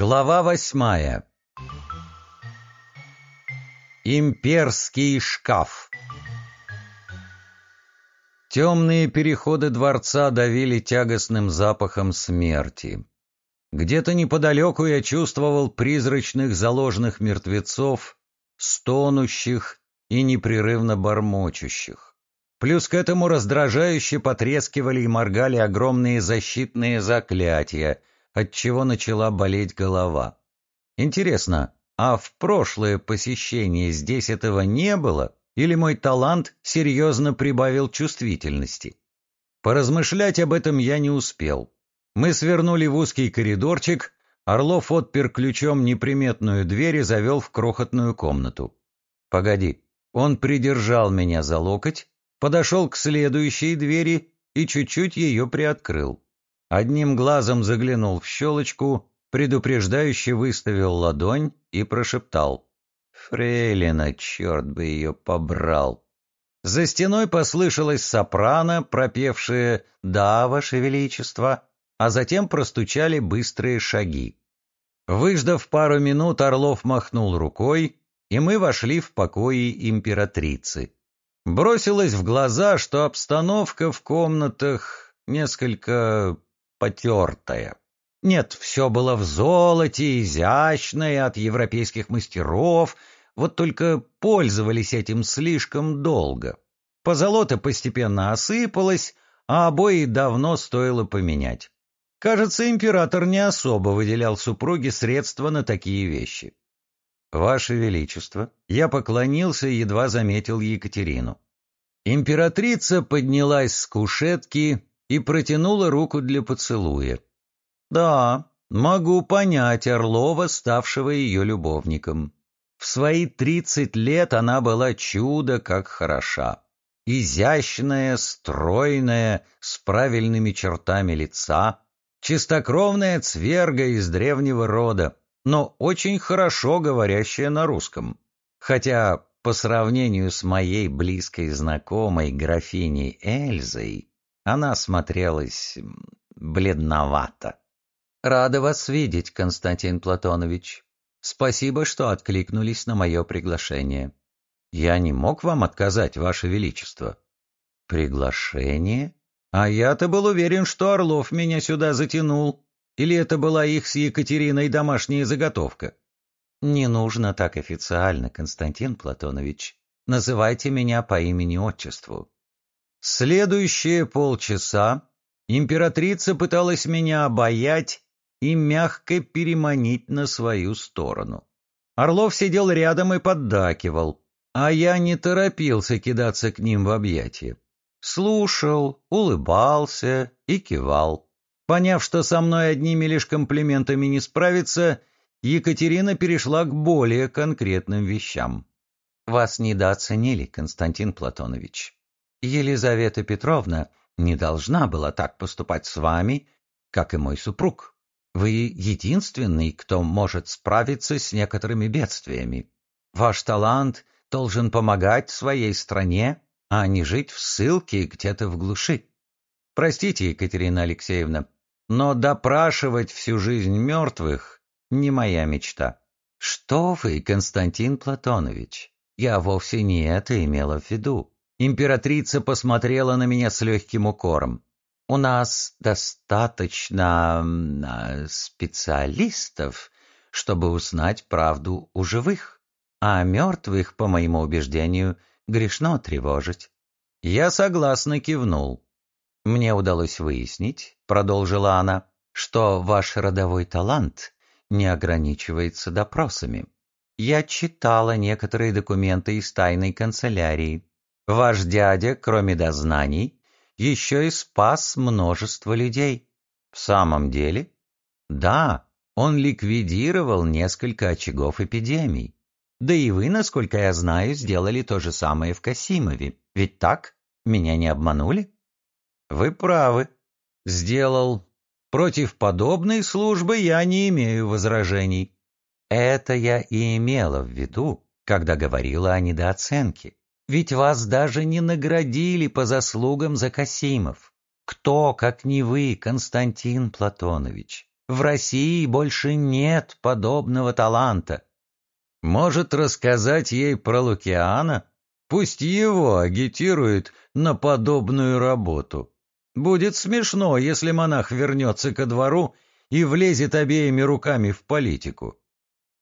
Глава восьмая Имперский шкаф Темные переходы дворца давили тягостным запахом смерти. Где-то неподалеку я чувствовал призрачных заложенных мертвецов, стонущих и непрерывно бормочущих. Плюс к этому раздражающе потрескивали и моргали огромные защитные заклятия, отчего начала болеть голова. Интересно, а в прошлое посещение здесь этого не было, или мой талант серьезно прибавил чувствительности? Поразмышлять об этом я не успел. Мы свернули в узкий коридорчик, Орлов отпер ключом неприметную дверь и завел в крохотную комнату. «Погоди». Он придержал меня за локоть, подошел к следующей двери и чуть-чуть ее приоткрыл. Одним глазом заглянул в щелочку, предупреждающе выставил ладонь и прошептал. «Фрейлина, черт бы ее побрал!» За стеной послышалась сопрано, пропевшая «Да, Ваше Величество», а затем простучали быстрые шаги. Выждав пару минут, Орлов махнул рукой, и мы вошли в покои императрицы. Бросилось в глаза, что обстановка в комнатах несколько потертая. Нет, все было в золоте, изящное, от европейских мастеров, вот только пользовались этим слишком долго. Позолота постепенно осыпалась, а обои давно стоило поменять. Кажется, император не особо выделял супруге средства на такие вещи. «Ваше Величество», я поклонился и едва заметил Екатерину. Императрица поднялась с кушетки и протянула руку для поцелуя. «Да, могу понять Орлова, ставшего ее любовником. В свои тридцать лет она была чудо как хороша. Изящная, стройная, с правильными чертами лица, чистокровная цверга из древнего рода, но очень хорошо говорящая на русском. Хотя по сравнению с моей близкой знакомой графиней Эльзой, она смотрелась бледновато. «Рада вас видеть, Константин Платонович. Спасибо, что откликнулись на мое приглашение. Я не мог вам отказать, Ваше Величество». «Приглашение?» А я-то был уверен, что Орлов меня сюда затянул. Или это была их с Екатериной домашняя заготовка? Не нужно так официально, Константин Платонович. Называйте меня по имени-отчеству. Следующие полчаса императрица пыталась меня обаять и мягко переманить на свою сторону. Орлов сидел рядом и поддакивал, а я не торопился кидаться к ним в объятия. Слушал, улыбался и кивал. Поняв, что со мной одними лишь комплиментами не справиться, Екатерина перешла к более конкретным вещам. «Вас недооценили, Константин Платонович. Елизавета Петровна не должна была так поступать с вами, как и мой супруг. Вы единственный, кто может справиться с некоторыми бедствиями. Ваш талант должен помогать своей стране а не жить в ссылке где-то в глуши. Простите, Екатерина Алексеевна, но допрашивать всю жизнь мертвых — не моя мечта. Что вы, Константин Платонович? Я вовсе не это имела в виду. Императрица посмотрела на меня с легким укором. У нас достаточно а, специалистов, чтобы узнать правду у живых, а мертвых, по моему убеждению, грешно тревожить. Я согласно кивнул. Мне удалось выяснить, продолжила она, что ваш родовой талант не ограничивается допросами. Я читала некоторые документы из тайной канцелярии. Ваш дядя, кроме дознаний, еще и спас множество людей. В самом деле? Да, он ликвидировал несколько очагов эпидемий. Да и вы, насколько я знаю, сделали то же самое в Касимове. Ведь так? Меня не обманули? Вы правы. Сделал. Против подобной службы я не имею возражений. Это я и имела в виду, когда говорила о недооценке. Ведь вас даже не наградили по заслугам за Касимов. Кто, как не вы, Константин Платонович? В России больше нет подобного таланта. Может рассказать ей про Лукиана? Пусть его агитирует на подобную работу. Будет смешно, если монах вернется ко двору и влезет обеими руками в политику.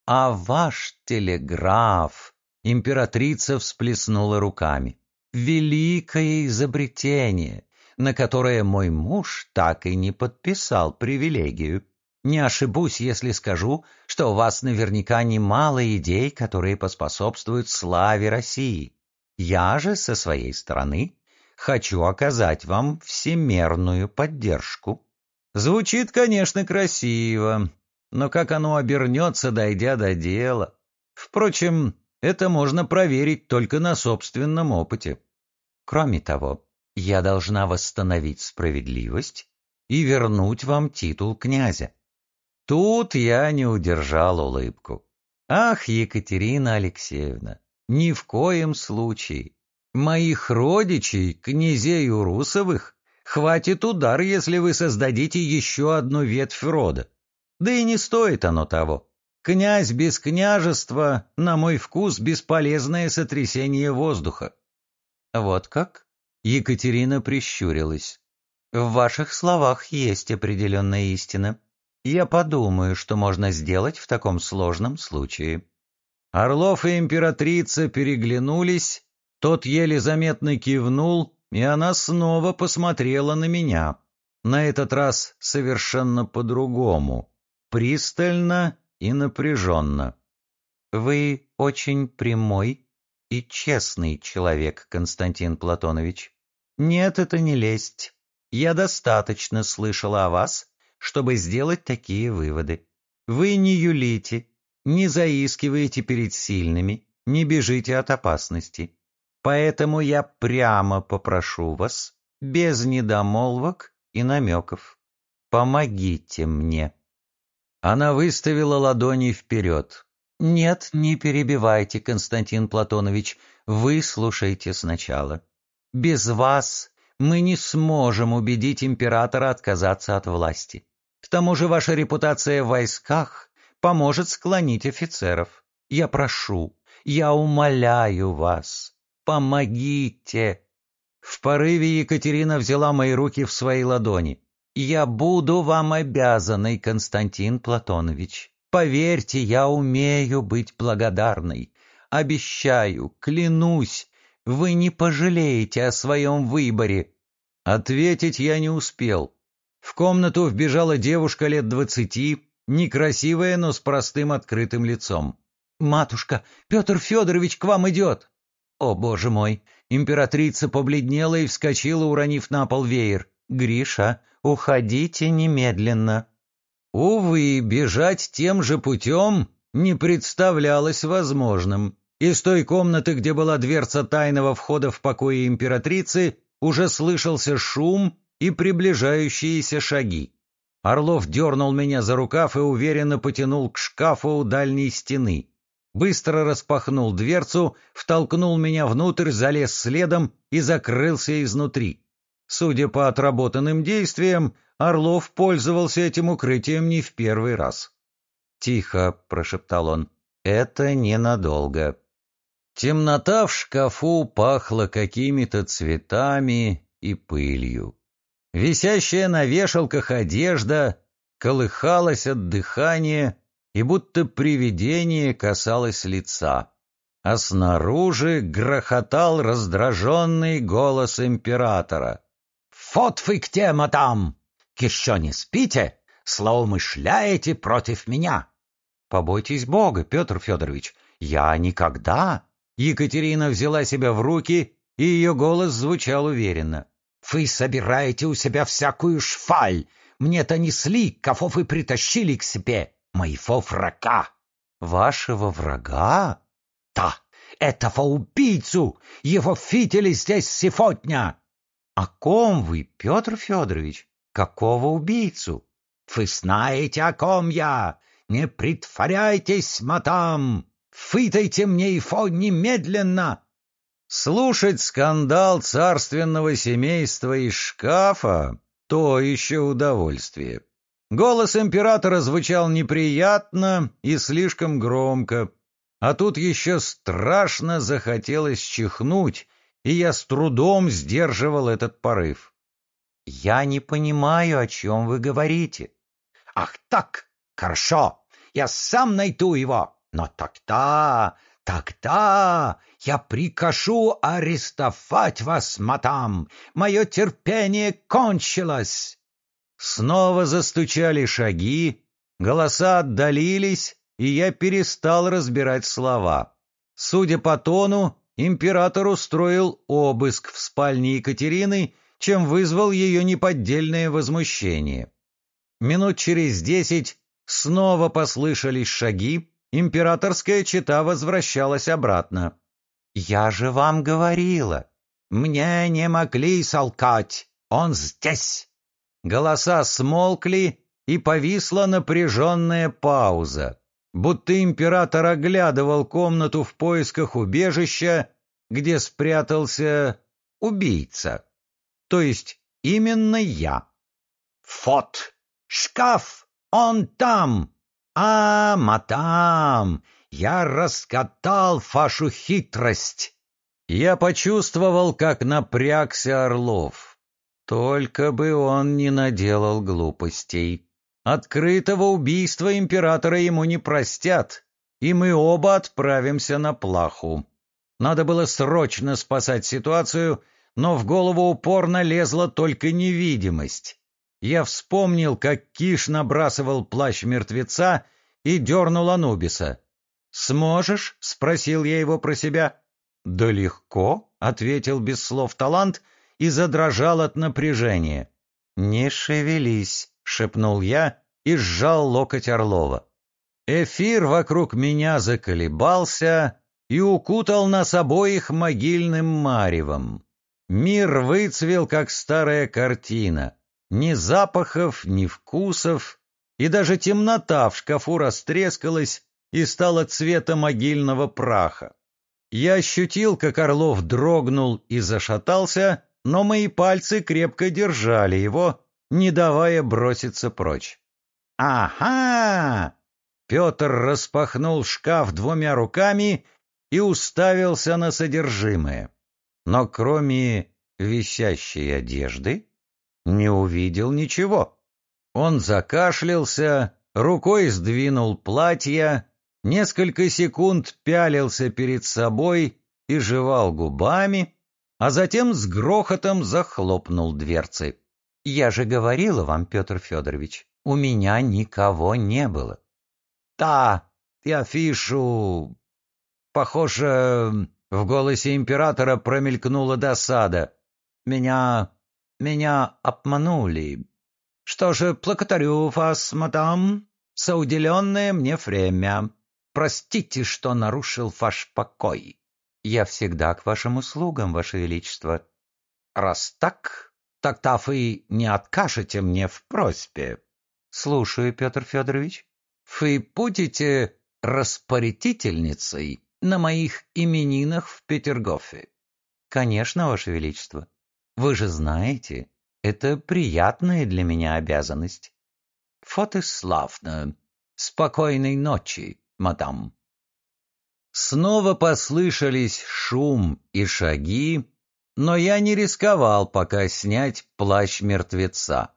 А ваш телеграф, императрица всплеснула руками, великое изобретение, на которое мой муж так и не подписал привилегию. Не ошибусь, если скажу, что у вас наверняка немало идей, которые поспособствуют славе России. Я же, со своей стороны, хочу оказать вам всемерную поддержку. Звучит, конечно, красиво, но как оно обернется, дойдя до дела? Впрочем, это можно проверить только на собственном опыте. Кроме того, я должна восстановить справедливость и вернуть вам титул князя. Тут я не удержал улыбку. Ах, Екатерина Алексеевна, ни в коем случае. Моих родичей, князей Урусовых, хватит удар, если вы создадите еще одну ветвь рода. Да и не стоит оно того. Князь без княжества, на мой вкус, бесполезное сотрясение воздуха. Вот как? Екатерина прищурилась. В ваших словах есть определенная истина. Я подумаю, что можно сделать в таком сложном случае. Орлов и императрица переглянулись, тот еле заметно кивнул, и она снова посмотрела на меня. На этот раз совершенно по-другому, пристально и напряженно. «Вы очень прямой и честный человек, Константин Платонович. Нет, это не лесть. Я достаточно слышала о вас, чтобы сделать такие выводы. Вы не юлите, не заискиваете перед сильными, не бежите от опасности. Поэтому я прямо попрошу вас, без недомолвок и намеков, помогите мне. Она выставила ладони вперед. «Нет, не перебивайте, Константин Платонович, вы слушайте сначала. Без вас мы не сможем убедить императора отказаться от власти. К тому же ваша репутация в войсках поможет склонить офицеров. Я прошу, я умоляю вас, помогите!» В порыве Екатерина взяла мои руки в свои ладони. «Я буду вам обязанной, Константин Платонович. Поверьте, я умею быть благодарной. Обещаю, клянусь, вы не пожалеете о своем выборе». Ответить я не успел. В комнату вбежала девушка лет двадцати, некрасивая, но с простым открытым лицом. «Матушка, Петр Федорович к вам идет!» «О, боже мой!» Императрица побледнела и вскочила, уронив на пол веер. «Гриша, уходите немедленно!» Увы, бежать тем же путем не представлялось возможным. Из той комнаты, где была дверца тайного входа в покое императрицы, уже слышался шум и приближающиеся шаги. Орлов дернул меня за рукав и уверенно потянул к шкафу у дальней стены. Быстро распахнул дверцу, втолкнул меня внутрь, залез следом и закрылся изнутри. Судя по отработанным действиям, Орлов пользовался этим укрытием не в первый раз. «Тихо», — прошептал он, — «это ненадолго». Темнота в шкафу пахла какими-то цветами и пылью. Висящая на вешалках одежда колыхалась от дыхания и будто привидение касалось лица. А снаружи грохотал раздраженный голос императора. «Вот вы где, мадам! Еще не спите? Злоумышляете против меня?» «Побойтесь Бога, Петр Федорович, я никогда...» Екатерина взяла себя в руки, и ее голос звучал уверенно. Вы собираете у себя всякую шфаль. Мне-то несли, кого вы притащили к себе, моего врага. Вашего врага? Да, этого убийцу, его фитили здесь сегодня. О ком вы, Петр Федорович? Какого убийцу? Вы знаете, о ком я. Не притворяйтесь, мадам. Фытайте мне его немедленно. Слушать скандал царственного семейства из шкафа — то еще удовольствие. Голос императора звучал неприятно и слишком громко, а тут еще страшно захотелось чихнуть, и я с трудом сдерживал этот порыв. «Я не понимаю, о чем вы говорите». «Ах так, хорошо, я сам найду его, но тогда, тогда я прикажу арестовать вас, мадам, мое терпение кончилось». Снова застучали шаги, голоса отдалились, и я перестал разбирать слова. Судя по тону, император устроил обыск в спальне Екатерины, чем вызвал ее неподдельное возмущение. Минут через десять снова послышались шаги, императорская чета возвращалась обратно. «Я же вам говорила!» «Мне не могли солкать! Он здесь!» Голоса смолкли, и повисла напряженная пауза, будто император оглядывал комнату в поисках убежища, где спрятался убийца. То есть именно я. «Фот! Шкаф! Он там! А, мадам! Я раскатал вашу хитрость!» Я почувствовал, как напрягся Орлов. Только бы он не наделал глупостей. Открытого убийства императора ему не простят, и мы оба отправимся на плаху. Надо было срочно спасать ситуацию, но в голову упорно лезла только невидимость. Я вспомнил, как Киш набрасывал плащ мертвеца и дернул Анубиса. «Сможешь?» — спросил я его про себя. «Да легко», — ответил без слов талант — и задрожал от напряжения. «Не шевелись», — шепнул я и сжал локоть Орлова. Эфир вокруг меня заколебался и укутал нас обоих могильным маревом. Мир выцвел, как старая картина. Ни запахов, ни вкусов, и даже темнота в шкафу растрескалась и стала цвета могильного праха. Я ощутил, как Орлов дрогнул и зашатался, но мои пальцы крепко держали его, не давая броситься прочь. «Ага!» Петр распахнул шкаф двумя руками и уставился на содержимое. Но кроме висящей одежды не увидел ничего. Он закашлялся, рукой сдвинул платье, несколько секунд пялился перед собой и жевал губами, а затем с грохотом захлопнул дверцы. «Я же говорила вам, Петр Федорович, у меня никого не было». «Да, я фишу...» Похоже, в голосе императора промелькнула досада. «Меня... меня обманули. Что же, благодарю вас, мадам, за уделенное мне время. Простите, что нарушил ваш покой». Я всегда к вашим услугам, ваше величество. Раз так, тогда вы не откажете мне в просьбе. Слушаю, Петр Федорович. Вы будете распорядительницей на моих именинах в Петергофе. Конечно, ваше величество. Вы же знаете, это приятная для меня обязанность. Вот и славно. Спокойной ночи, мадам. Снова послышались шум и шаги, но я не рисковал пока снять плащ мертвеца.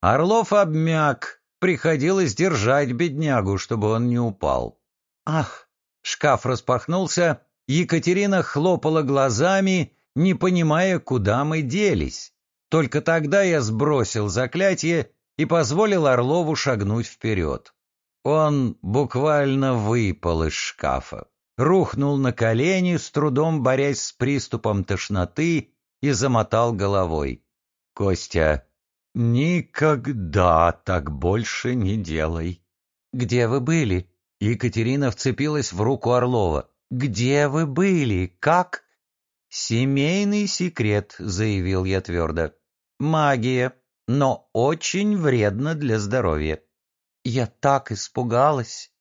Орлов обмяк, приходилось держать беднягу, чтобы он не упал. Ах! Шкаф распахнулся, Екатерина хлопала глазами, не понимая, куда мы делись. Только тогда я сбросил заклятие и позволил Орлову шагнуть вперед. Он буквально выпал из шкафа рухнул на колени, с трудом борясь с приступом тошноты, и замотал головой. «Костя, никогда так больше не делай!» «Где вы были?» Екатерина вцепилась в руку Орлова. «Где вы были? Как?» «Семейный секрет», — заявил я твердо. «Магия, но очень вредно для здоровья». «Я так испугалась».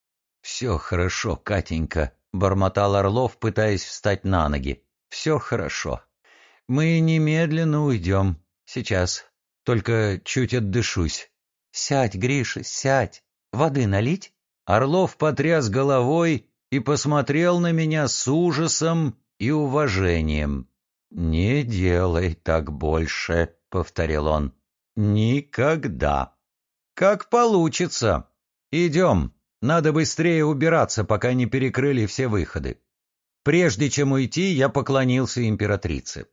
«Все хорошо, Катенька», — бормотал Орлов, пытаясь встать на ноги. «Все хорошо. Мы немедленно уйдем. Сейчас. Только чуть отдышусь. Сядь, Гриша, сядь. Воды налить?» Орлов потряс головой и посмотрел на меня с ужасом и уважением. «Не делай так больше», — повторил он. «Никогда». «Как получится. Идем. Надо быстрее убираться, пока не перекрыли все выходы». Прежде чем уйти, я поклонился императрице.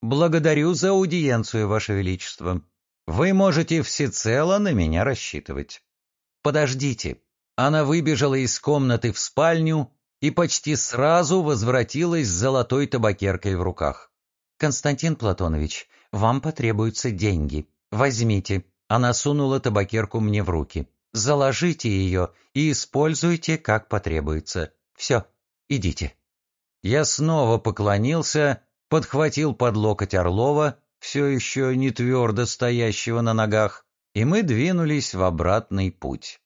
«Благодарю за аудиенцию, Ваше Величество. Вы можете всецело на меня рассчитывать». «Подождите». Она выбежала из комнаты в спальню и почти сразу возвратилась с золотой табакеркой в руках. «Константин Платонович, вам потребуются деньги. Возьмите». Она сунула табакерку мне в руки. «Заложите ее и используйте, как потребуется. Все, идите». Я снова поклонился, подхватил под локоть Орлова, все еще не твердо стоящего на ногах, и мы двинулись в обратный путь.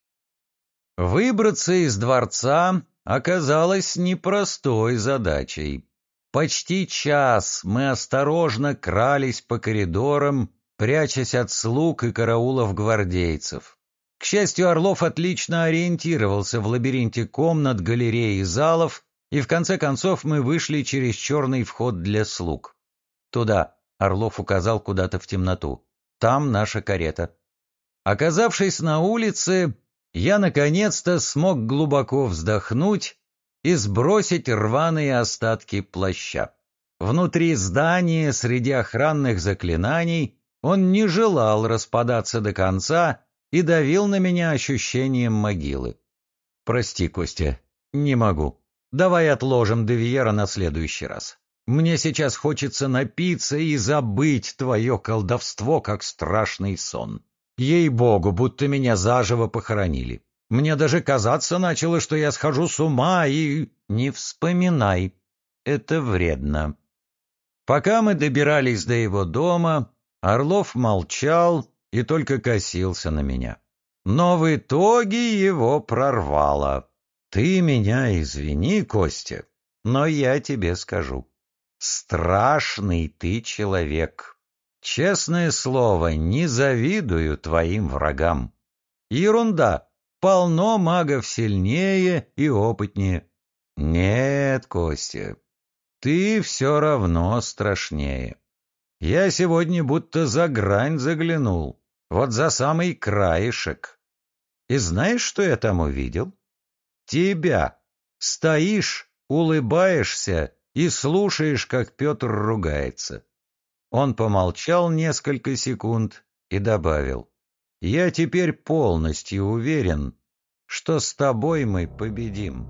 Выбраться из дворца оказалось непростой задачей. Почти час мы осторожно крались по коридорам, прячась от слуг и караулов гвардейцев. К счастью, Орлов отлично ориентировался в лабиринте комнат, галерей и залов, и в конце концов мы вышли через черный вход для слуг. Туда, Орлов указал куда-то в темноту. Там наша карета. Оказавшись на улице, я наконец-то смог глубоко вздохнуть и сбросить рваные остатки плаща. Внутри здания, среди охранных заклинаний, он не желал распадаться до конца и давил на меня ощущением могилы. «Прости, Костя, не могу. Давай отложим Девьера на следующий раз. Мне сейчас хочется напиться и забыть твое колдовство, как страшный сон. Ей-богу, будто меня заживо похоронили. Мне даже казаться начало, что я схожу с ума и... Не вспоминай. Это вредно. Пока мы добирались до его дома, Орлов молчал и только косился на меня. Но в итоге его прорвало. Ты меня извини, Костя, но я тебе скажу. Страшный ты человек. Честное слово, не завидую твоим врагам. Ерунда, полно магов сильнее и опытнее. Нет, Костя, ты все равно страшнее. Я сегодня будто за грань заглянул, вот за самый краешек. И знаешь, что я там увидел? Тебя. Стоишь, улыбаешься и слушаешь, как Петр ругается. Он помолчал несколько секунд и добавил. «Я теперь полностью уверен, что с тобой мы победим».